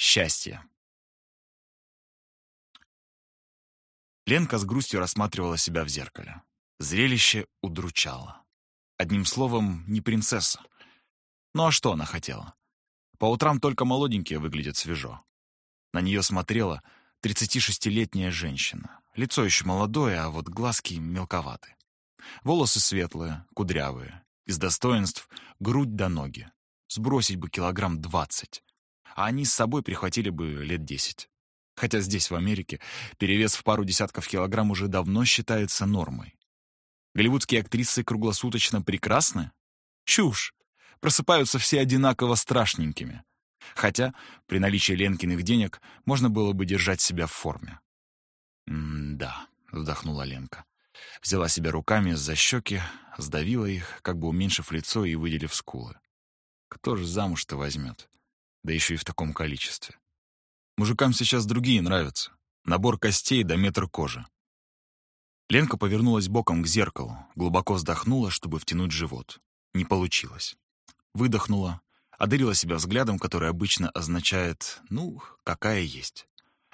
Счастье. Ленка с грустью рассматривала себя в зеркале. Зрелище удручало. Одним словом, не принцесса. Ну а что она хотела? По утрам только молоденькие выглядят свежо. На нее смотрела 36-летняя женщина. Лицо еще молодое, а вот глазки мелковаты. Волосы светлые, кудрявые. Из достоинств — грудь до ноги. Сбросить бы килограмм двадцать. А они с собой прихватили бы лет десять. Хотя здесь, в Америке, перевес в пару десятков килограмм уже давно считается нормой. Голливудские актрисы круглосуточно прекрасны? Чушь! Просыпаются все одинаково страшненькими. Хотя при наличии Ленкиных денег можно было бы держать себя в форме. «М-да», — вздохнула Ленка. Взяла себя руками за щеки, сдавила их, как бы уменьшив лицо и выделив скулы. Кто же замуж-то возьмет? Да еще и в таком количестве. Мужикам сейчас другие нравятся. Набор костей до метр кожи. Ленка повернулась боком к зеркалу, глубоко вздохнула, чтобы втянуть живот. Не получилось. Выдохнула, одарила себя взглядом, который обычно означает «ну, какая есть».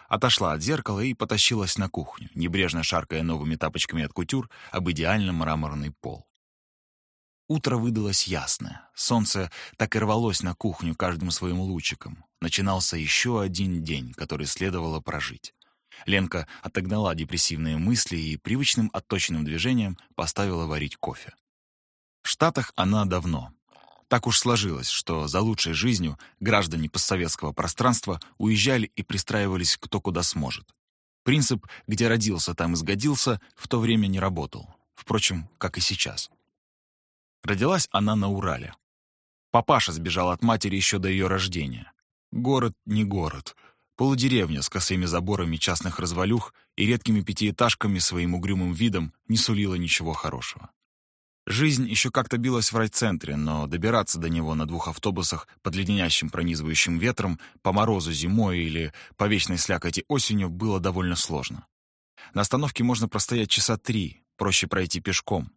Отошла от зеркала и потащилась на кухню, небрежно шаркая новыми тапочками от кутюр об идеально мраморный пол. Утро выдалось ясное. Солнце так и рвалось на кухню каждым своим лучиком. Начинался еще один день, который следовало прожить. Ленка отогнала депрессивные мысли и привычным отточенным движением поставила варить кофе. В Штатах она давно. Так уж сложилось, что за лучшей жизнью граждане постсоветского пространства уезжали и пристраивались кто куда сможет. Принцип «где родился, там и сгодился» в то время не работал. Впрочем, как и сейчас. Родилась она на Урале. Папаша сбежал от матери еще до ее рождения. Город не город. Полудеревня с косыми заборами частных развалюх и редкими пятиэтажками своим угрюмым видом не сулила ничего хорошего. Жизнь еще как-то билась в райцентре, но добираться до него на двух автобусах под леденящим пронизывающим ветром, по морозу зимой или по вечной слякоти осенью было довольно сложно. На остановке можно простоять часа три, проще пройти пешком.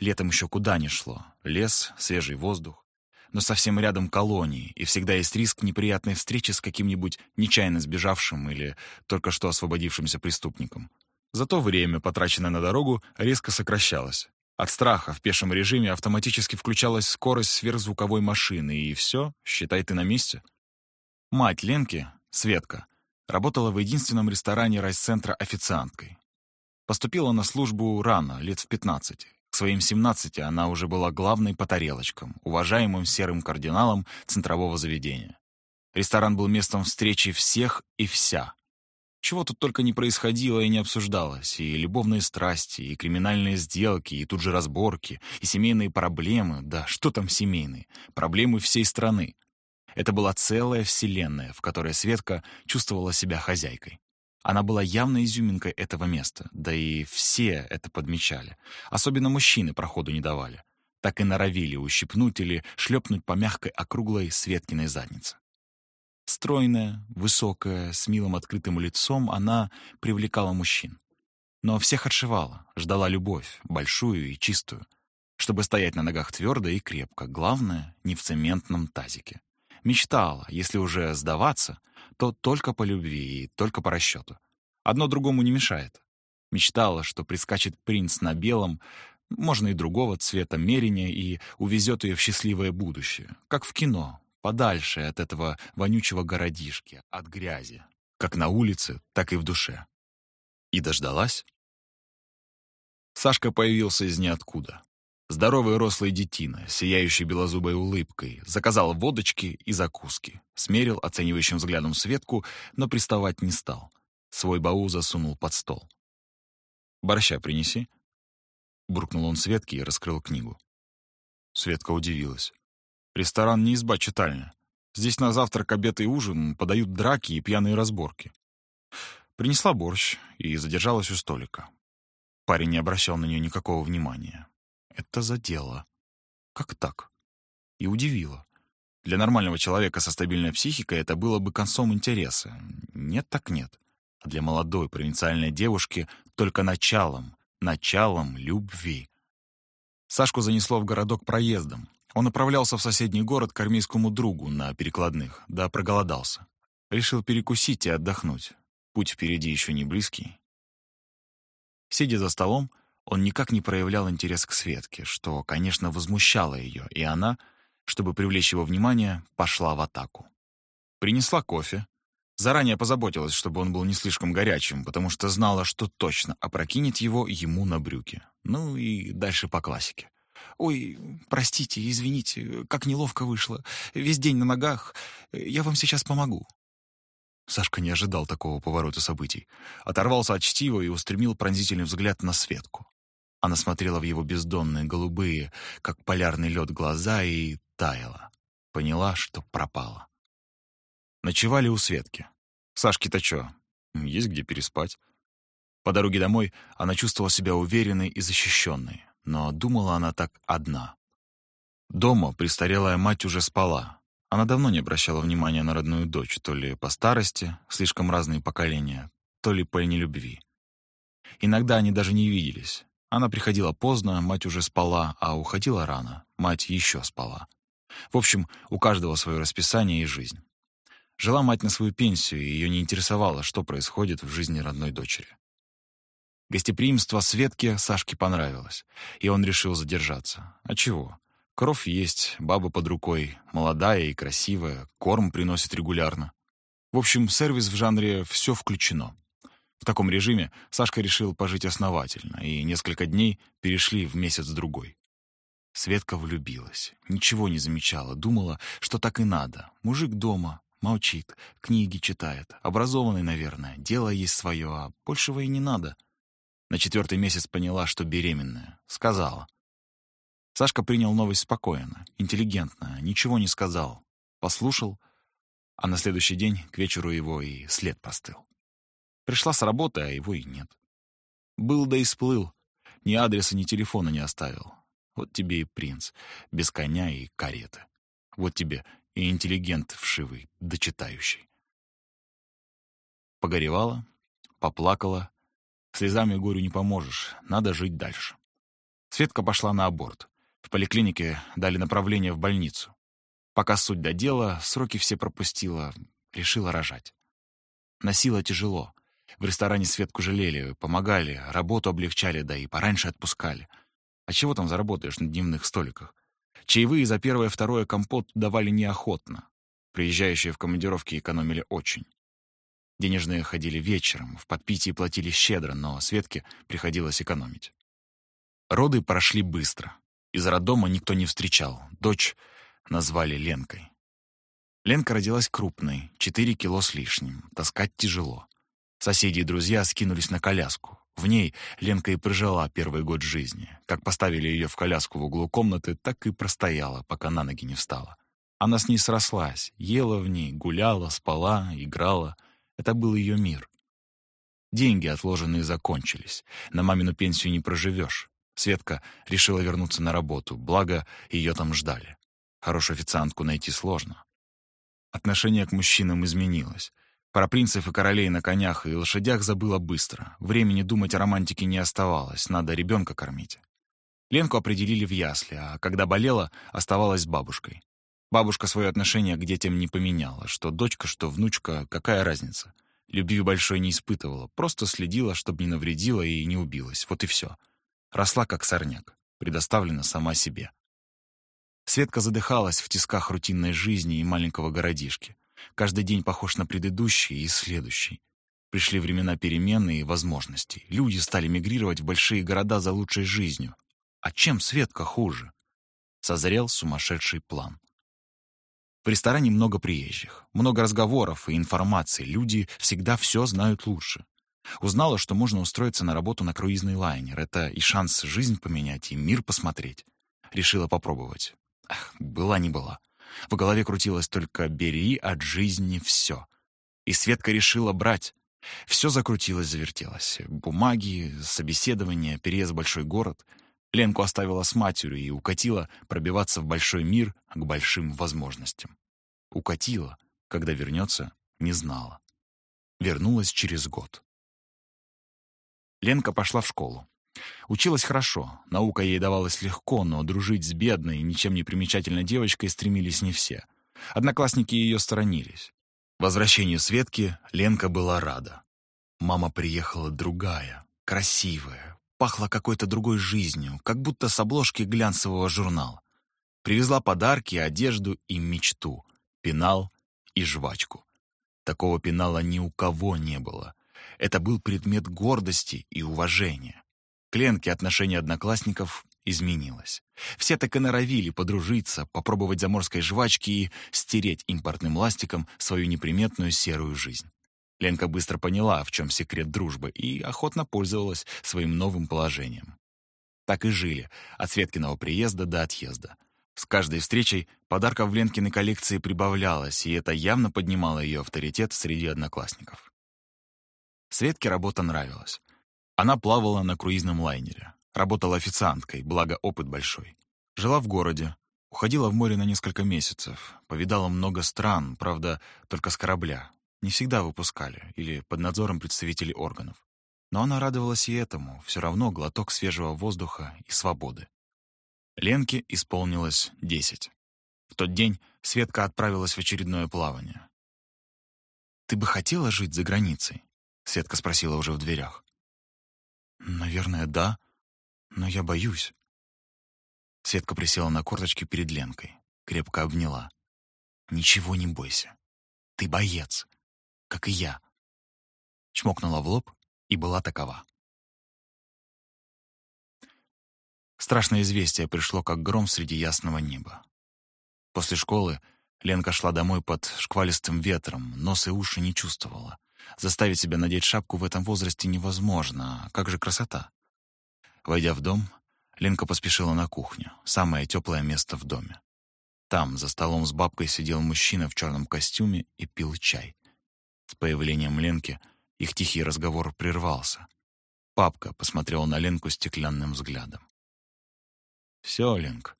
Летом еще куда ни шло. Лес, свежий воздух. Но совсем рядом колонии, и всегда есть риск неприятной встречи с каким-нибудь нечаянно сбежавшим или только что освободившимся преступником. Зато время, потраченное на дорогу, резко сокращалось. От страха в пешем режиме автоматически включалась скорость сверхзвуковой машины, и все, считай, ты на месте. Мать Ленки, Светка, работала в единственном ресторане райцентра официанткой. Поступила на службу рано, лет в 15, к своим 17 она уже была главной по тарелочкам, уважаемым серым кардиналом центрового заведения. Ресторан был местом встречи всех и вся. Чего тут только не происходило и не обсуждалось, и любовные страсти, и криминальные сделки, и тут же разборки, и семейные проблемы, да что там семейные, проблемы всей страны. Это была целая вселенная, в которой Светка чувствовала себя хозяйкой. Она была явной изюминкой этого места, да и все это подмечали. Особенно мужчины проходу не давали. Так и норовили ущипнуть или шлепнуть по мягкой округлой Светкиной заднице. Стройная, высокая, с милым открытым лицом, она привлекала мужчин. Но всех отшивала, ждала любовь, большую и чистую. Чтобы стоять на ногах твердо и крепко, главное — не в цементном тазике. Мечтала, если уже сдаваться — то только по любви и только по расчету. Одно другому не мешает. Мечтала, что прискачет принц на белом, можно и другого цвета мерения, и увезет ее в счастливое будущее, как в кино, подальше от этого вонючего городишки, от грязи, как на улице, так и в душе. И дождалась. Сашка появился из ниоткуда. Здоровый рослый детина, сияющий белозубой улыбкой, заказал водочки и закуски, смерил оценивающим взглядом Светку, но приставать не стал. Свой баул засунул под стол. «Борща принеси», — буркнул он Светке и раскрыл книгу. Светка удивилась. «Ресторан не изба читальня. Здесь на завтрак, обед и ужин подают драки и пьяные разборки». Принесла борщ и задержалась у столика. Парень не обращал на нее никакого внимания. Это задело. Как так? И удивило. Для нормального человека со стабильной психикой это было бы концом интереса. Нет так нет. А для молодой провинциальной девушки только началом, началом любви. Сашку занесло в городок проездом. Он направлялся в соседний город к армейскому другу на перекладных, да проголодался. Решил перекусить и отдохнуть. Путь впереди еще не близкий. Сидя за столом, он никак не проявлял интерес к Светке, что, конечно, возмущало ее, и она, чтобы привлечь его внимание, пошла в атаку. Принесла кофе, заранее позаботилась, чтобы он был не слишком горячим, потому что знала, что точно опрокинет его ему на брюки. Ну и дальше по классике. «Ой, простите, извините, как неловко вышло. Весь день на ногах. Я вам сейчас помогу». Сашка не ожидал такого поворота событий. Оторвался от чтива и устремил пронзительный взгляд на Светку. Она смотрела в его бездонные голубые, как полярный лед, глаза и таяла. Поняла, что пропала. Ночевали у Светки. Сашке-то чё? Есть где переспать. По дороге домой она чувствовала себя уверенной и защищенной, но думала она так одна. Дома престарелая мать уже спала, она давно не обращала внимания на родную дочь, то ли по старости, слишком разные поколения, то ли по нелюбви. Иногда они даже не виделись. Она приходила поздно, мать уже спала, а уходила рано, мать еще спала. В общем, у каждого свое расписание и жизнь. Жила мать на свою пенсию, и ее не интересовало, что происходит в жизни родной дочери. Гостеприимство Светке Сашке понравилось, и он решил задержаться. А чего? Кровь есть, баба под рукой, молодая и красивая, корм приносит регулярно. В общем, сервис в жанре «все включено». В таком режиме Сашка решил пожить основательно, и несколько дней перешли в месяц-другой. Светка влюбилась, ничего не замечала, думала, что так и надо. Мужик дома, молчит, книги читает, образованный, наверное, дело есть свое, а большего и не надо. На четвертый месяц поняла, что беременная. Сказала. Сашка принял новость спокойно, интеллигентно, ничего не сказал. Послушал, а на следующий день к вечеру его и след простыл. Пришла с работы, а его и нет. Был да и сплыл, ни адреса, ни телефона не оставил. Вот тебе и принц, без коня и кареты. Вот тебе и интеллигент вшивый, дочитающий. Погоревала, поплакала. Слезами горю не поможешь, надо жить дальше. Светка пошла на аборт. В поликлинике дали направление в больницу. Пока суть до дела, сроки все пропустила, решила рожать. Носила тяжело. В ресторане Светку жалели, помогали, работу облегчали, да и пораньше отпускали. А чего там заработаешь на дневных столиках? Чаевые за первое-второе компот давали неохотно. Приезжающие в командировки экономили очень. Денежные ходили вечером, в подпитии платили щедро, но Светке приходилось экономить. Роды прошли быстро. Из роддома никто не встречал. Дочь назвали Ленкой. Ленка родилась крупной, 4 кило с лишним. Таскать тяжело. Соседи и друзья скинулись на коляску. В ней Ленка и прожила первый год жизни. Как поставили ее в коляску в углу комнаты, так и простояла, пока на ноги не встала. Она с ней срослась, ела в ней, гуляла, спала, играла. Это был ее мир. Деньги отложенные закончились. На мамину пенсию не проживешь. Светка решила вернуться на работу, благо ее там ждали. Хорошую официантку найти сложно. Отношение к мужчинам изменилось. Про принцев и королей на конях и лошадях забыла быстро. Времени думать о романтике не оставалось, надо ребенка кормить. Ленку определили в ясли, а когда болела, оставалась с бабушкой. Бабушка свое отношение к детям не поменяла, что дочка, что внучка, какая разница. Любви большой не испытывала, просто следила, чтобы не навредила и не убилась, вот и все. Росла как сорняк, предоставлена сама себе. Светка задыхалась в тисках рутинной жизни и маленького городишки. Каждый день похож на предыдущий и следующий. Пришли времена перемены и возможностей. Люди стали мигрировать в большие города за лучшей жизнью. А чем Светка хуже? Созрел сумасшедший план. В ресторане много приезжих, много разговоров и информации. Люди всегда все знают лучше. Узнала, что можно устроиться на работу на круизный лайнер. Это и шанс жизнь поменять, и мир посмотреть. Решила попробовать. Ах, была не была. В голове крутилось только «бери от жизни все». И Светка решила брать. Все закрутилось, завертелось. Бумаги, собеседование, переезд в большой город. Ленку оставила с матерью и укатила пробиваться в большой мир к большим возможностям. Укатила, когда вернется, не знала. Вернулась через год. Ленка пошла в школу. Училась хорошо, наука ей давалась легко, но дружить с бедной, ничем не примечательной девочкой стремились не все. Одноклассники ее сторонились. Возвращению Светки Ленка была рада. Мама приехала другая, красивая, пахла какой-то другой жизнью, как будто с обложки глянцевого журнала. Привезла подарки, одежду и мечту, пенал и жвачку. Такого пенала ни у кого не было. Это был предмет гордости и уважения. К Ленке отношение одноклассников изменилось. Все так и норовили подружиться, попробовать заморской жвачки и стереть импортным ластиком свою неприметную серую жизнь. Ленка быстро поняла, в чем секрет дружбы, и охотно пользовалась своим новым положением. Так и жили, от Светкиного приезда до отъезда. С каждой встречей подарков в Ленкиной коллекции прибавлялось, и это явно поднимало ее авторитет среди одноклассников. Светке работа нравилась. Она плавала на круизном лайнере, работала официанткой, благо опыт большой. Жила в городе, уходила в море на несколько месяцев, повидала много стран, правда, только с корабля, не всегда выпускали или под надзором представителей органов. Но она радовалась и этому, все равно глоток свежего воздуха и свободы. Ленке исполнилось десять. В тот день Светка отправилась в очередное плавание. «Ты бы хотела жить за границей?» Светка спросила уже в дверях. «Наверное, да, но я боюсь». Светка присела на корточки перед Ленкой, крепко обняла. «Ничего не бойся. Ты боец как и я. Чмокнула в лоб и была такова. Страшное известие пришло, как гром среди ясного неба. После школы Ленка шла домой под шквалистым ветром, нос и уши не чувствовала. Заставить себя надеть шапку в этом возрасте невозможно, как же красота. Войдя в дом, Ленка поспешила на кухню, самое теплое место в доме. Там, за столом с бабкой, сидел мужчина в черном костюме и пил чай. С появлением Ленки их тихий разговор прервался. Папка посмотрел на Ленку стеклянным взглядом. «Все, Ленк,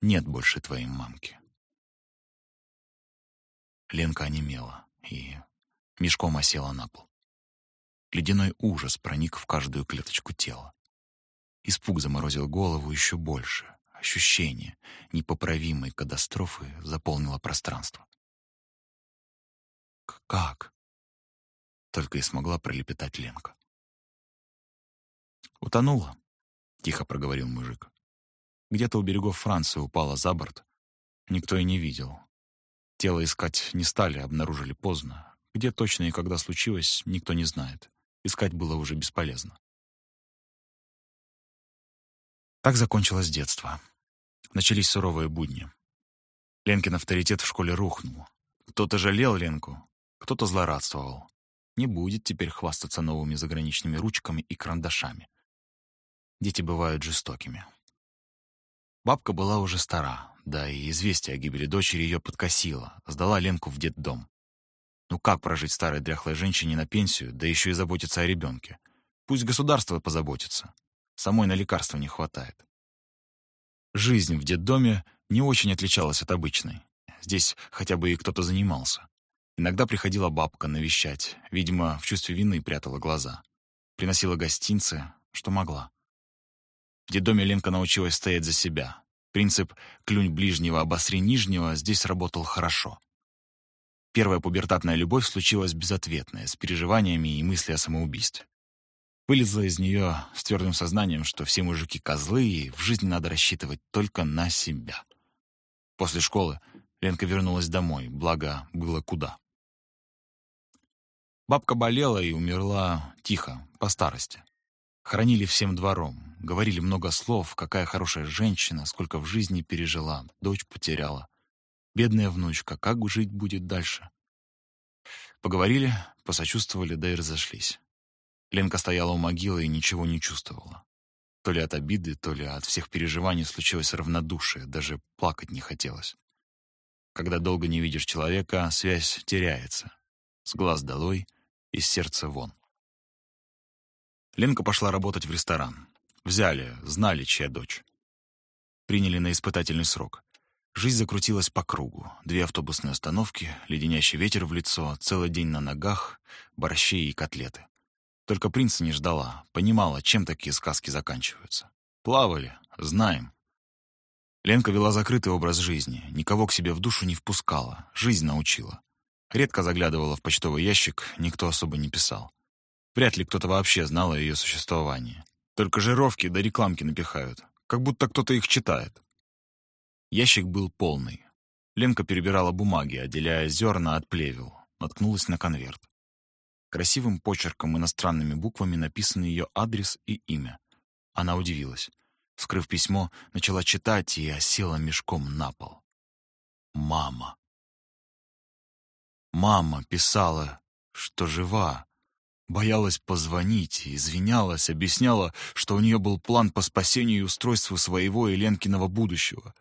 нет больше твоей мамки». Ленка онемела и мешком осела на пол. Ледяной ужас проник в каждую клеточку тела. Испуг заморозил голову еще больше. Ощущение непоправимой катастрофы заполнило пространство. Как? Только и смогла пролепетать Ленка. «Утонула», — тихо проговорил мужик. «Где-то у берегов Франции упала за борт. Никто и не видел. Тело искать не стали, обнаружили поздно. Где точно и когда случилось, никто не знает. Искать было уже бесполезно. Так закончилось детство. Начались суровые будни. Ленкин авторитет в школе рухнул. Кто-то жалел Ленку, кто-то злорадствовал. Не будет теперь хвастаться новыми заграничными ручками и карандашами. Дети бывают жестокими. Бабка была уже стара, да и известие о гибели дочери ее подкосило, сдала Ленку в детдом. Ну как прожить старой дряхлой женщине на пенсию, да еще и заботиться о ребенке? Пусть государство позаботится. Самой на лекарства не хватает. Жизнь в детдоме не очень отличалась от обычной. Здесь хотя бы и кто-то занимался. Иногда приходила бабка навещать, видимо, в чувстве вины прятала глаза. Приносила гостинцы, что могла. В детдоме Ленка научилась стоять за себя. Принцип «клюнь ближнего, обосри нижнего» здесь работал хорошо. Первая пубертатная любовь случилась безответная, с переживаниями и мысли о самоубийстве. Вылезла из нее с твердым сознанием, что все мужики козлы, и в жизни надо рассчитывать только на себя. После школы Ленка вернулась домой, благо было куда. Бабка болела и умерла тихо, по старости. Хоронили всем двором, говорили много слов, какая хорошая женщина, сколько в жизни пережила, дочь потеряла. Бедная внучка, как жить будет дальше? Поговорили, посочувствовали, да и разошлись. Ленка стояла у могилы и ничего не чувствовала. То ли от обиды, то ли от всех переживаний случилось равнодушие, даже плакать не хотелось. Когда долго не видишь человека, связь теряется. С глаз долой — из сердца вон. Ленка пошла работать в ресторан. Взяли, знали, чья дочь. Приняли на испытательный срок. Жизнь закрутилась по кругу. Две автобусные остановки, леденящий ветер в лицо, целый день на ногах, борщи и котлеты. Только принца не ждала, понимала, чем такие сказки заканчиваются. Плавали, знаем. Ленка вела закрытый образ жизни, никого к себе в душу не впускала, жизнь научила. Редко заглядывала в почтовый ящик, никто особо не писал. Вряд ли кто-то вообще знал о ее существовании. Только жировки да рекламки напихают, как будто кто-то их читает. Ящик был полный. Ленка перебирала бумаги, отделяя зерна от плевел. Наткнулась на конверт. Красивым почерком иностранными буквами написан ее адрес и имя. Она удивилась. Вскрыв письмо, начала читать и осела мешком на пол. Мама. Мама писала, что жива. Боялась позвонить, извинялась, объясняла, что у нее был план по спасению и устройству своего и Ленкиного будущего.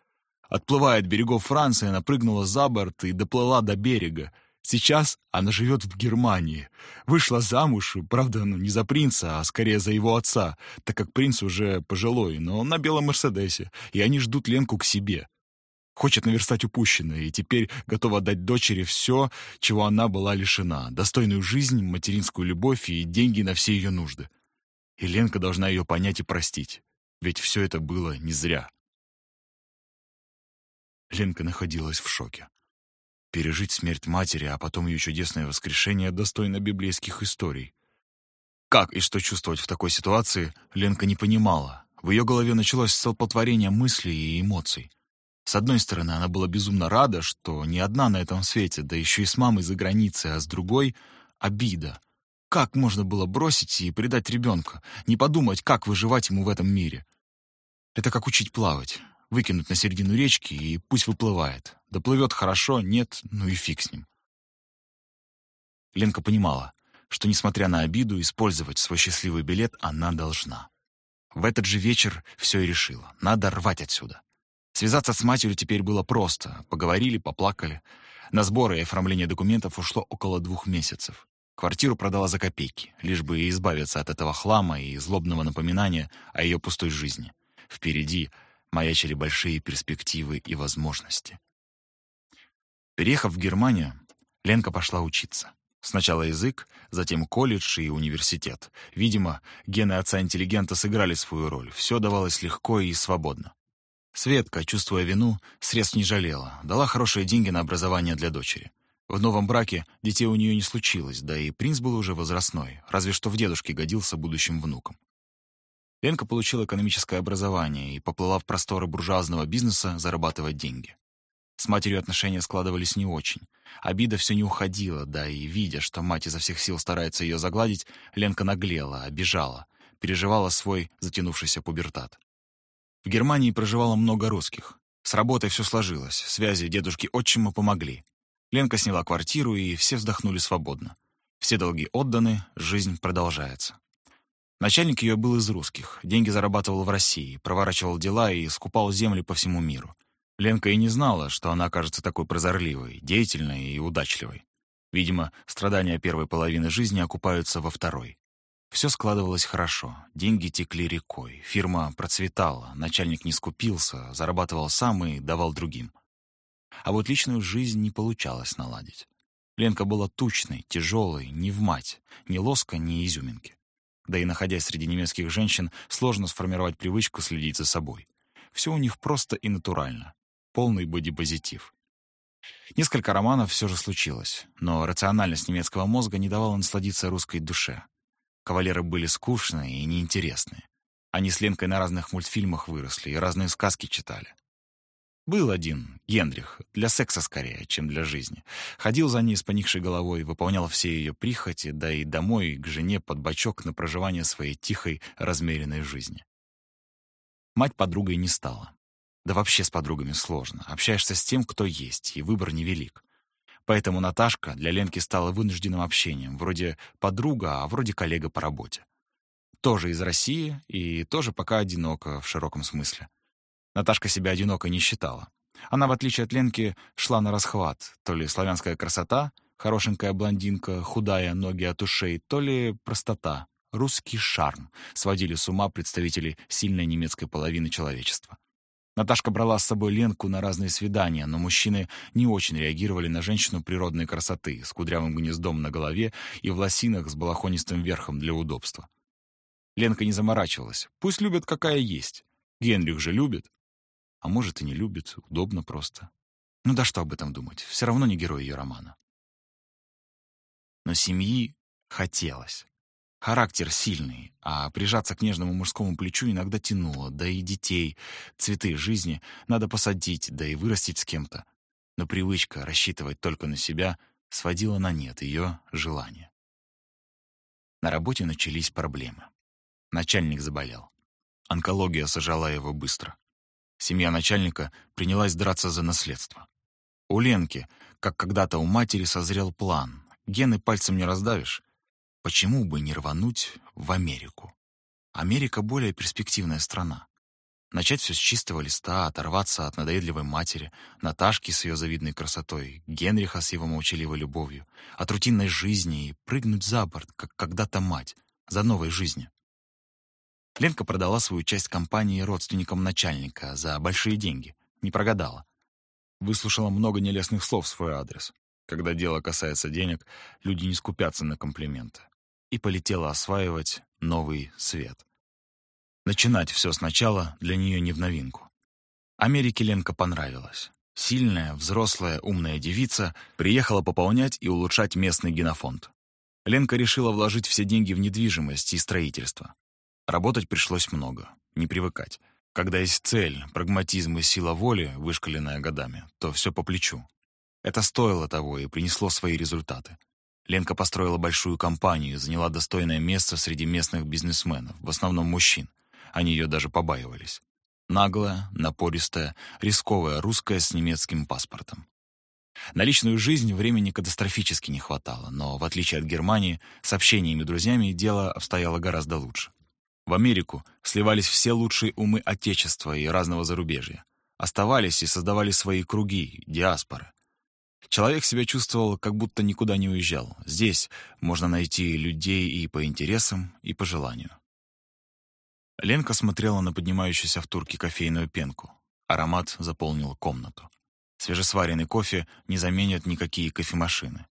Отплывая от берегов Франции, она прыгнула за борт и доплыла до берега. Сейчас она живет в Германии. Вышла замуж, правда, ну, не за принца, а скорее за его отца, так как принц уже пожилой, но на белом Мерседесе, и они ждут Ленку к себе. Хочет наверстать упущенное, и теперь готова дать дочери все, чего она была лишена, достойную жизнь, материнскую любовь и деньги на все ее нужды. И Ленка должна ее понять и простить, ведь все это было не зря. Ленка находилась в шоке. Пережить смерть матери, а потом ее чудесное воскрешение достойно библейских историй. Как и что чувствовать в такой ситуации, Ленка не понимала. В ее голове началось столпотворение мыслей и эмоций. С одной стороны, она была безумно рада, что не одна на этом свете, да еще и с мамой за границей, а с другой — обида. Как можно было бросить и предать ребенка, не подумать, как выживать ему в этом мире? Это как учить плавать выкинуть на середину речки и пусть выплывает. Доплывет хорошо, нет, ну и фиг с ним. Ленка понимала, что, несмотря на обиду, использовать свой счастливый билет она должна. В этот же вечер все и решила. Надо рвать отсюда. Связаться с матерью теперь было просто. Поговорили, поплакали. На сборы и оформление документов ушло около двух месяцев. Квартиру продала за копейки, лишь бы избавиться от этого хлама и злобного напоминания о ее пустой жизни. Впереди маячили большие перспективы и возможности. Переехав в Германию, Ленка пошла учиться. Сначала язык, затем колледж и университет. Видимо, гены отца-интеллигента сыграли свою роль. Все давалось легко и свободно. Светка, чувствуя вину, средств не жалела, дала хорошие деньги на образование для дочери. В новом браке детей у нее не случилось, да и принц был уже возрастной, разве что в дедушке годился будущим внуком. Ленка получила экономическое образование и поплыла в просторы буржуазного бизнеса зарабатывать деньги. С матерью отношения складывались не очень. Обида все не уходила, да и, видя, что мать изо всех сил старается ее загладить, Ленка наглела, обижала, переживала свой затянувшийся пубертат. В Германии проживало много русских. С работой все сложилось, связи дедушки отчима помогли. Ленка сняла квартиру, и все вздохнули свободно. Все долги отданы, жизнь продолжается. Начальник ее был из русских, деньги зарабатывал в России, проворачивал дела и скупал земли по всему миру. Ленка и не знала, что она окажется такой прозорливой, деятельной и удачливой. Видимо, страдания первой половины жизни окупаются во второй. Все складывалось хорошо, деньги текли рекой, фирма процветала, начальник не скупился, зарабатывал сам и давал другим. А вот личную жизнь не получалось наладить. Ленка была тучной, тяжелой, ни в мать, ни лоска, ни изюминки. Да и находясь среди немецких женщин, сложно сформировать привычку следить за собой. Все у них просто и натурально. Полный бодипозитив. Несколько романов все же случилось, но рациональность немецкого мозга не давала насладиться русской душе. Кавалеры были скучные и неинтересные. Они с Ленкой на разных мультфильмах выросли и разные сказки читали. Был один, Генрих, для секса скорее, чем для жизни. Ходил за ней с поникшей головой, выполнял все ее прихоти, да и домой к жене под бочок на проживание своей тихой, размеренной жизни. Мать подругой не стала. Да вообще с подругами сложно. Общаешься с тем, кто есть, и выбор невелик. Поэтому Наташка для Ленки стала вынужденным общением, вроде подруга, а вроде коллега по работе. Тоже из России и тоже пока одиноко в широком смысле. Наташка себя одинокой не считала. Она, в отличие от Ленки, шла на расхват. То ли славянская красота, хорошенькая блондинка, худая, ноги от ушей, то ли простота, русский шарм сводили с ума представителей сильной немецкой половины человечества. Наташка брала с собой Ленку на разные свидания, но мужчины не очень реагировали на женщину природной красоты, с кудрявым гнездом на голове и в лосинах с балахонистым верхом для удобства. Ленка не заморачивалась. Пусть любят, какая есть. Генрих же любит. А может, и не любит, удобно просто. Ну да что об этом думать, все равно не герой ее романа. но семьи хотелось. Характер сильный, а прижаться к нежному мужскому плечу иногда тянуло, да и детей, цветы жизни надо посадить, да и вырастить с кем-то. Но привычка рассчитывать только на себя сводила на нет ее желание. На работе начались проблемы. Начальник заболел. Онкология сожрала его быстро. Семья начальника принялась драться за наследство. У Ленки, как когда-то у матери, созрел план. Гены пальцем не раздавишь. Почему бы не рвануть в Америку? Америка более перспективная страна. Начать все с чистого листа, оторваться от надоедливой матери, Наташки с ее завидной красотой, Генриха с его молчаливой любовью, от рутинной жизни и прыгнуть за борт, как когда-то мать, за новой жизнью. Ленка продала свою часть компании родственникам начальника за большие деньги. Не прогадала. Выслушала много нелестных слов в свой адрес. Когда дело касается денег, люди не скупятся на комплименты. И полетела осваивать новый свет. Начинать все сначала для нее не в новинку. Америке Ленка понравилась. Сильная, взрослая, умная девица приехала пополнять и улучшать местный генофонд. Ленка решила вложить все деньги в недвижимость и строительство. Работать пришлось много, не привыкать. Когда есть цель, прагматизм и сила воли, вышкаленная годами, то все по плечу. Это стоило того и принесло свои результаты. Ленка построила большую компанию, заняла достойное место среди местных бизнесменов, в основном мужчин. Они ее даже побаивались. Наглая, напористая, рисковая русская с немецким паспортом. На личную жизнь времени катастрофически не хватало, но, в отличие от Германии, с общениями и друзьями дело обстояло гораздо лучше. В Америку сливались все лучшие умы Отечества и разного зарубежья. Оставались и создавали свои круги, диаспоры. Человек себя чувствовал, как будто никуда не уезжал. Здесь можно найти людей и по интересам, и по желанию. Ленка смотрела на поднимающуюся в турке кофейную пенку. Аромат заполнил комнату. Свежесваренный кофе не заменят никакие кофемашины.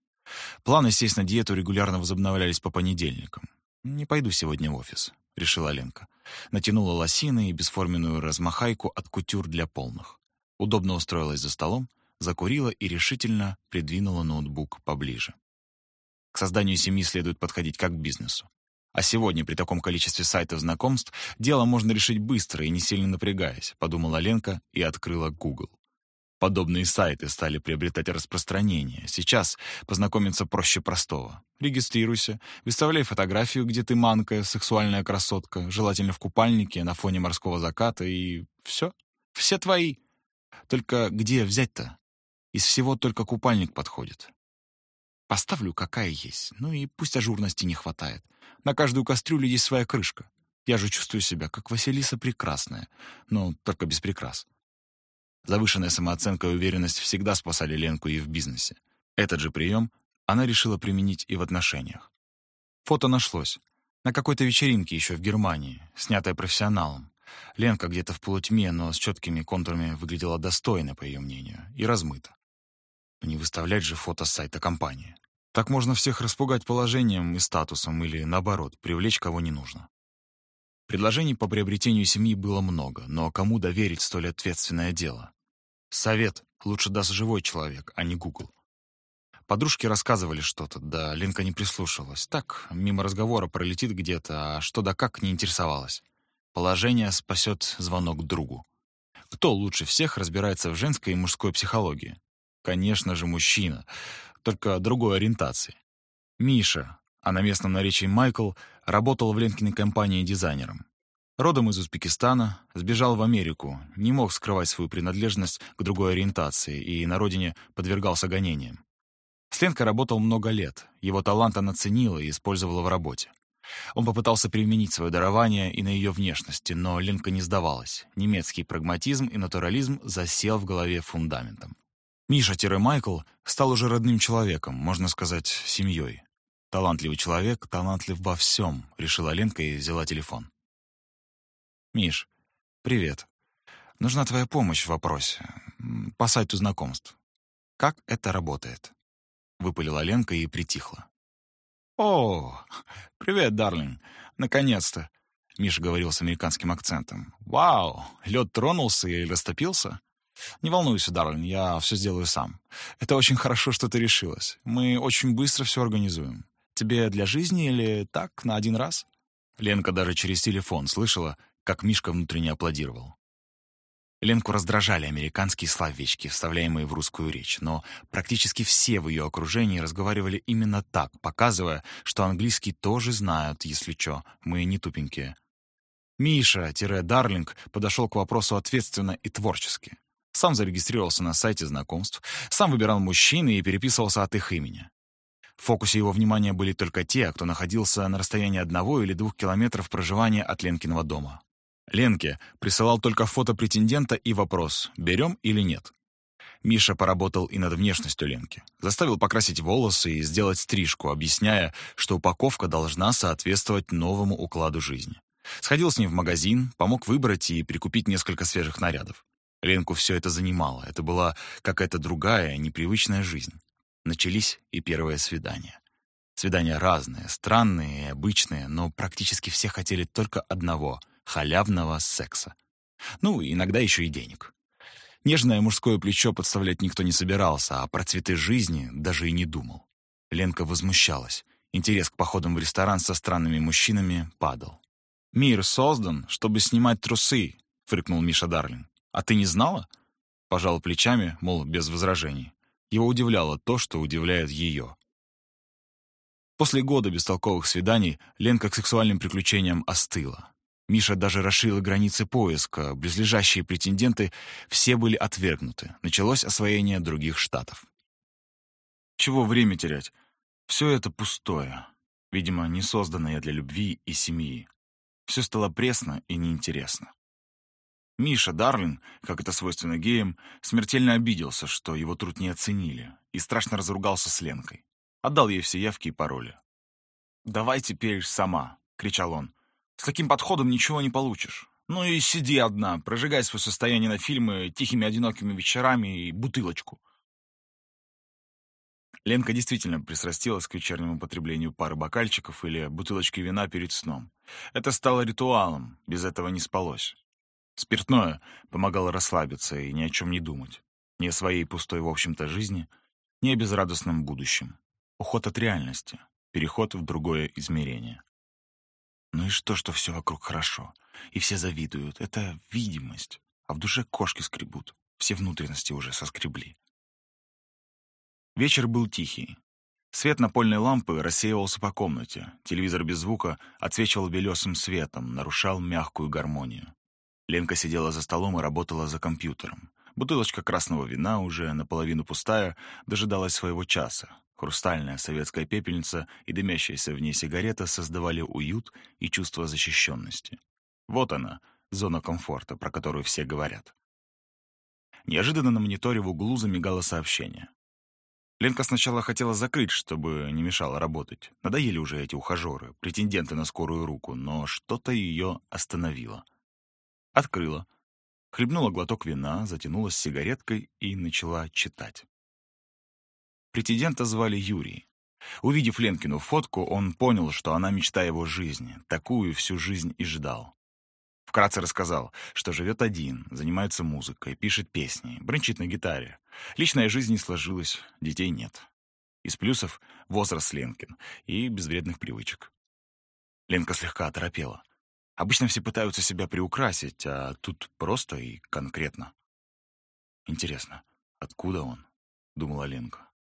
Планы сесть на диету регулярно возобновлялись по понедельникам. «Не пойду сегодня в офис. — решила Ленка. Натянула лосины и бесформенную размахайку от кутюр для полных. Удобно устроилась за столом, закурила и решительно придвинула ноутбук поближе. К созданию семьи следует подходить как к бизнесу. А сегодня при таком количестве сайтов знакомств дело можно решить быстро и не сильно напрягаясь, подумала Ленка и открыла Google. Подобные сайты стали приобретать распространение. Сейчас познакомиться проще простого. Регистрируйся, выставляй фотографию, где ты манкая, сексуальная красотка, желательно в купальнике, на фоне морского заката, и все. Все твои. Только где взять-то? Из всего только купальник подходит. Поставлю, какая есть. Ну и пусть ажурности не хватает. На каждую кастрюлю есть своя крышка. Я же чувствую себя, как Василиса Прекрасная, но только без прикрас. Завышенная самооценка и уверенность всегда спасали Ленку и в бизнесе. Этот же прием она решила применить и в отношениях. Фото нашлось. На какой-то вечеринке еще в Германии, снятое профессионалом. Ленка где-то в полутьме, но с четкими контурами выглядела достойно, по ее мнению, и размыто. Но не выставлять же фото с сайта компании. Так можно всех распугать положением и статусом или, наоборот, привлечь кого не нужно. Предложений по приобретению семьи было много, но кому доверить столь ответственное дело? Совет лучше даст живой человек, а не Google. Подружки рассказывали что-то, да Ленка не прислушивалась. Так, мимо разговора пролетит где-то, а что да как не интересовалась. Положение спасет звонок другу. Кто лучше всех разбирается в женской и мужской психологии? Конечно же, мужчина, только другой ориентации. Миша, а на местном наречии Майкл, работал в Ленкиной компании дизайнером. Родом из Узбекистана, сбежал в Америку, не мог скрывать свою принадлежность к другой ориентации и на родине подвергался гонениям. С Ленкой работал много лет, его талант она ценила и использовала в работе. Он попытался применить свое дарование и на ее внешности, но Ленка не сдавалась. Немецкий прагматизм и натурализм засел в голове фундаментом. Миша-Майкл стал уже родным человеком, можно сказать, семьей. Талантливый человек, талантлив во всем, решила Ленка и взяла телефон. Миш, привет. Нужна твоя помощь в вопросе. По сайту знакомств. Как это работает? Выпалила Ленка и притихла. «О, привет, дарлинг. Наконец-то!» Миша говорил с американским акцентом. «Вау, лед тронулся и растопился?» «Не волнуйся, Дарлин, я все сделаю сам. Это очень хорошо, что ты решилась. Мы очень быстро все организуем. Тебе для жизни или так, на один раз?» Ленка даже через телефон слышала, как Мишка внутренне аплодировал. Ленку раздражали американские словечки, вставляемые в русскую речь, но практически все в ее окружении разговаривали именно так, показывая, что английский тоже знают, если чё, мы не тупенькие. Миша-Дарлинг подошел к вопросу ответственно и творчески. Сам зарегистрировался на сайте знакомств, сам выбирал мужчин и переписывался от их имени. В фокусе его внимания были только те, кто находился на расстоянии одного или двух километров проживания от Ленкиного дома. Ленке присылал только фото претендента и вопрос, берем или нет. Миша поработал и над внешностью Ленки. Заставил покрасить волосы и сделать стрижку, объясняя, что упаковка должна соответствовать новому укладу жизни. Сходил с ним в магазин, помог выбрать и прикупить несколько свежих нарядов. Ленку все это занимало. Это была какая-то другая, непривычная жизнь. Начались и первые свидания. Свидания разные, странные и обычные, но практически все хотели только одного — халявного секса. Ну, иногда еще и денег. Нежное мужское плечо подставлять никто не собирался, а про цветы жизни даже и не думал. Ленка возмущалась. Интерес к походам в ресторан со странными мужчинами падал. «Мир создан, чтобы снимать трусы», — фыркнул Миша Дарлин. «А ты не знала?» Пожал плечами, мол, без возражений. Его удивляло то, что удивляет ее. После года бестолковых свиданий Ленка к сексуальным приключениям остыла. Миша даже расширил границы поиска, близлежащие претенденты все были отвергнуты. Началось освоение других штатов. Чего время терять? Все это пустое. Видимо, не созданное для любви и семьи. Все стало пресно и неинтересно. Миша Дарлин, как это свойственно геям, смертельно обиделся, что его труд не оценили, и страшно разругался с Ленкой. Отдал ей все явки и пароли. «Давай теперь сама», — кричал он. С таким подходом ничего не получишь. Ну и сиди одна, прожигай свое состояние на фильмы тихими одинокими вечерами и бутылочку. Ленка действительно пристрастилась к вечернему потреблению пары бокальчиков или бутылочки вина перед сном. Это стало ритуалом, без этого не спалось. Спиртное помогало расслабиться и ни о чем не думать. Ни о своей пустой, в общем-то, жизни, ни о безрадостном будущем. Уход от реальности, переход в другое измерение. Ну и что, что все вокруг хорошо, и все завидуют? Это видимость. А в душе кошки скребут. Все внутренности уже соскребли. Вечер был тихий. Свет напольной лампы рассеивался по комнате. Телевизор без звука отсвечивал белесым светом, нарушал мягкую гармонию. Ленка сидела за столом и работала за компьютером. Бутылочка красного вина, уже наполовину пустая, дожидалась своего часа. Хрустальная советская пепельница и дымящаяся в ней сигарета создавали уют и чувство защищенности. Вот она, зона комфорта, про которую все говорят. Неожиданно на мониторе в углу замигало сообщение. Ленка сначала хотела закрыть, чтобы не мешало работать. Надоели уже эти ухажеры, претенденты на скорую руку, но что-то ее остановило. Открыла, хлебнула глоток вина, затянулась сигареткой и начала читать. Претендента звали Юрий. Увидев Ленкину фотку, он понял, что она мечта его жизни, такую всю жизнь и ждал. Вкратце рассказал, что живет один, занимается музыкой, пишет песни, бренчит на гитаре. Личная жизнь не сложилась, детей нет. Из плюсов — возраст Ленкин и безвредных привычек. Ленка слегка оторопела. Обычно все пытаются себя приукрасить, а тут просто и конкретно. «Интересно, откуда он?» — думала Ленка.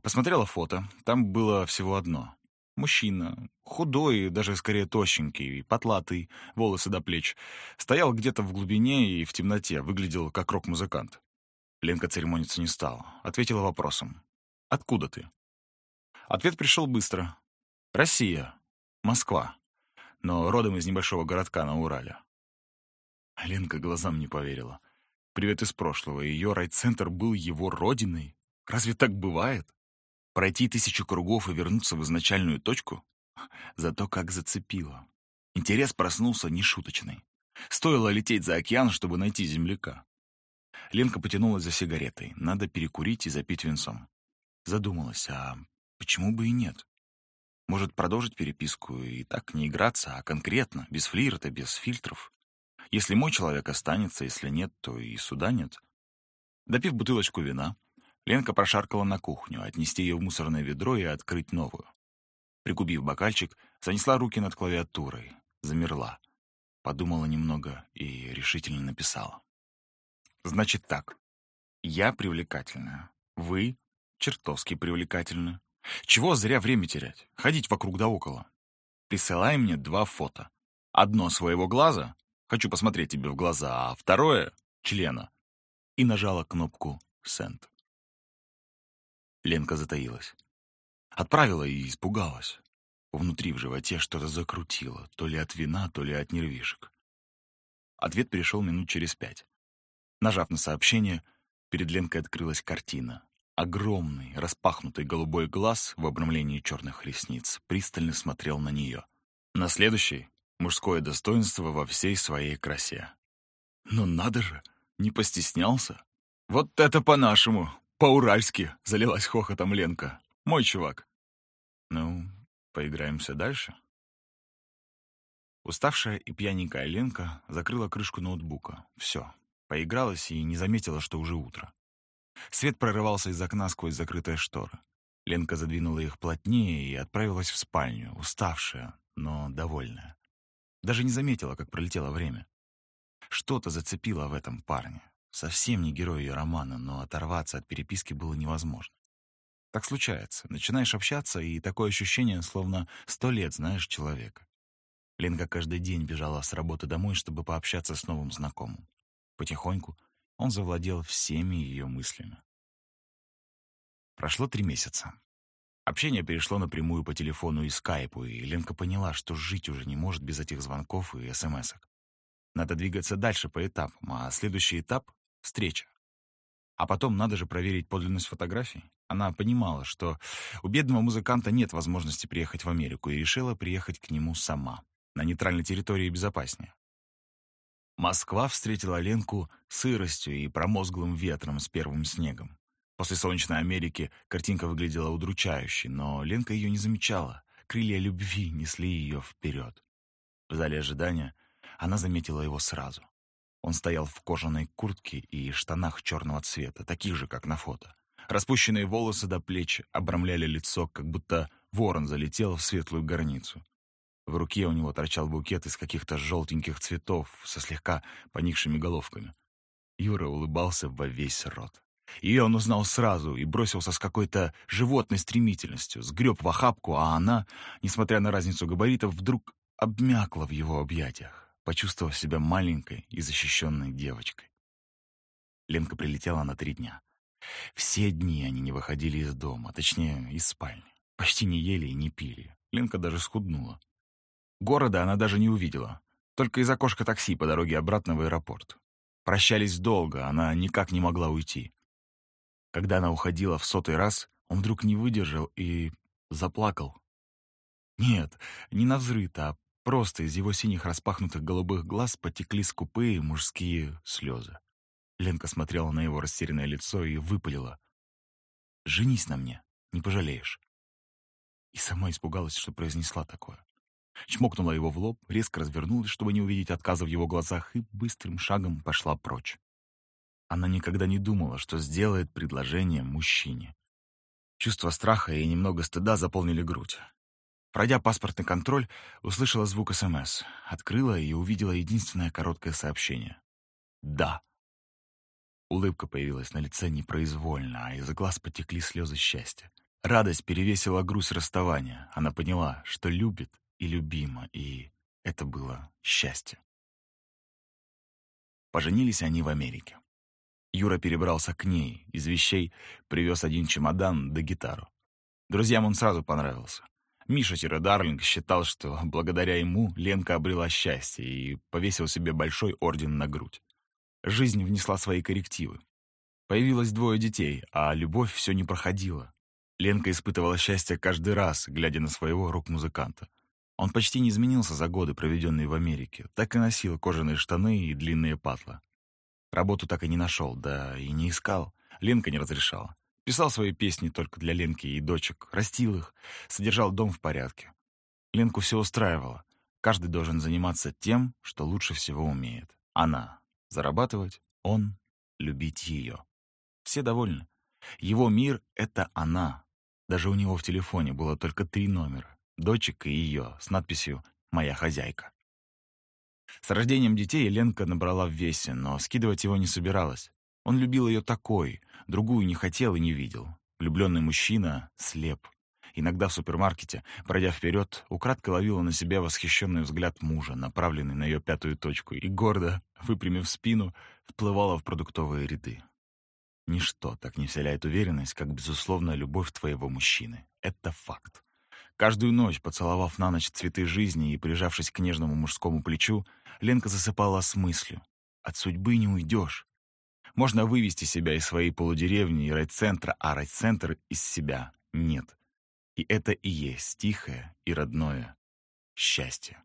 Посмотрела фото. Там было всего одно. Мужчина, худой, даже скорее тощенький, потлатый, волосы до плеч, стоял где-то в глубине и в темноте, выглядел как рок-музыкант. Ленка церемониться не стала, ответила вопросом. «Откуда ты?» Ответ пришел быстро. «Россия. Москва. Но родом из небольшого городка на Урале». Ленка глазам не поверила. Привет из прошлого. Ее райцентр был его родиной. Разве так бывает? Пройти тысячу кругов и вернуться в изначальную точку? Зато как зацепило. Интерес проснулся нешуточный. Стоило лететь за океан, чтобы найти земляка. Ленка потянулась за сигаретой. Надо перекурить и запить винцом. Задумалась, а почему бы и нет? Может, продолжить переписку и так не играться, а конкретно, без флирта, без фильтров? Если мой человек останется, если нет, то и суда нет. Допив бутылочку вина, Ленка прошаркала на кухню, отнести ее в мусорное ведро и открыть новую. Пригубив бокальчик, занесла руки над клавиатурой, замерла, подумала немного и решительно написала. «Значит так. Я привлекательная. Вы чертовски привлекательны. Чего зря время терять? Ходить вокруг да около. Присылай мне два фото. Одно своего глаза, хочу посмотреть тебе в глаза, а второе — члена. И нажала кнопку «Send». Ленка затаилась. Отправила и испугалась. Внутри в животе что-то закрутило, то ли от вина, то ли от нервишек. Ответ пришел минут через пять. Нажав на сообщение, перед Ленкой открылась картина. Огромный, распахнутый голубой глаз в обрамлении черных ресниц пристально смотрел на нее. На следующий — мужское достоинство во всей своей красе. «Ну надо же! Не постеснялся!» «Вот это по-нашему! По-уральски!» — залилась хохотом Ленка. «Мой чувак!» «Ну, поиграемся дальше?» Уставшая и пьяненькая Ленка закрыла крышку ноутбука. Все, поигралась и не заметила, что уже утро. Свет прорывался из окна сквозь закрытые шторы. Ленка задвинула их плотнее и отправилась в спальню, уставшая, но довольная. Даже не заметила, как пролетело время. Что-то зацепило в этом парне. Совсем не герой ее романа, но оторваться от переписки было невозможно. Так случается. Начинаешь общаться, и такое ощущение, словно сто лет знаешь человека. Ленка каждый день бежала с работы домой, чтобы пообщаться с новым знакомым. Потихоньку он завладел всеми ее мыслями. Прошло три месяца. Общение перешло напрямую по телефону и скайпу, и Ленка поняла, что жить уже не может без этих звонков и смс-ок. Надо двигаться дальше по этапам, а следующий этап — встреча. А потом надо же проверить подлинность фотографий. Она понимала, что у бедного музыканта нет возможности приехать в Америку, и решила приехать к нему сама. На нейтральной территории безопаснее. Москва встретила Ленку сыростью и промозглым ветром с первым снегом. После солнечной Америки картинка выглядела удручающе, но Ленка ее не замечала. Крылья любви несли ее вперед. В зале ожидания она заметила его сразу. Он стоял в кожаной куртке и штанах черного цвета, таких же, как на фото. Распущенные волосы до плеч обрамляли лицо, как будто ворон залетел в светлую горницу. В руке у него торчал букет из каких-то желтеньких цветов со слегка поникшими головками. Юра улыбался во весь рот. Ее он узнал сразу и бросился с какой-то животной стремительностью, сгреб в охапку, а она, несмотря на разницу габаритов, вдруг обмякла в его объятиях, почувствовав себя маленькой и защищенной девочкой. Ленка прилетела на три дня. Все дни они не выходили из дома, точнее, из спальни. Почти не ели и не пили. Ленка даже схуднула. Города она даже не увидела. Только из окошка такси по дороге обратно в аэропорт. Прощались долго, она никак не могла уйти. Когда она уходила в сотый раз, он вдруг не выдержал и заплакал. Нет, не навзрыд, а просто из его синих распахнутых голубых глаз потекли скупые мужские слезы. Ленка смотрела на его растерянное лицо и выпалила. «Женись на мне, не пожалеешь». И сама испугалась, что произнесла такое. Чмокнула его в лоб, резко развернулась, чтобы не увидеть отказа в его глазах, и быстрым шагом пошла прочь. Она никогда не думала, что сделает предложение мужчине. Чувство страха и немного стыда заполнили грудь. Пройдя паспортный контроль, услышала звук СМС, открыла и увидела единственное короткое сообщение. «Да». Улыбка появилась на лице непроизвольно, а из глаз потекли слезы счастья. Радость перевесила грусть расставания. Она поняла, что любит и любима, и это было счастье. Поженились они в Америке. Юра перебрался к ней, из вещей привез один чемодан да гитару. Друзьям он сразу понравился. Миша Тиро-Дарлинг считал, что благодаря ему Ленка обрела счастье и повесил себе большой орден на грудь. Жизнь внесла свои коррективы. Появилось двое детей, а любовь все не проходила. Ленка испытывала счастье каждый раз, глядя на своего рок-музыканта. Он почти не изменился за годы, проведенные в Америке. Так и носил кожаные штаны и длинные патла. Работу так и не нашел, да и не искал. Ленка не разрешала. Писал свои песни только для Ленки и дочек, растил их, содержал дом в порядке. Ленку все устраивало. Каждый должен заниматься тем, что лучше всего умеет. Она — зарабатывать, он — любить ее. Все довольны. Его мир — это она. Даже у него в телефоне было только три номера. Дочек и ее, с надписью «Моя хозяйка». С рождением детей Ленка набрала в весе, но скидывать его не собиралась. Он любил ее такой, другую не хотел и не видел. Влюбленный мужчина слеп. Иногда в супермаркете, пройдя вперед, украдкой ловила на себя восхищенный взгляд мужа, направленный на ее пятую точку, и гордо, выпрямив спину, вплывала в продуктовые ряды. Ничто так не вселяет уверенность, как, безусловно, любовь твоего мужчины. Это факт. Каждую ночь, поцеловав на ночь цветы жизни и прижавшись к нежному мужскому плечу, Ленка засыпала с мыслью. От судьбы не уйдешь. Можно вывести себя из своей полудеревни и райцентра, а райцентр из себя нет. И это и есть тихое и родное счастье.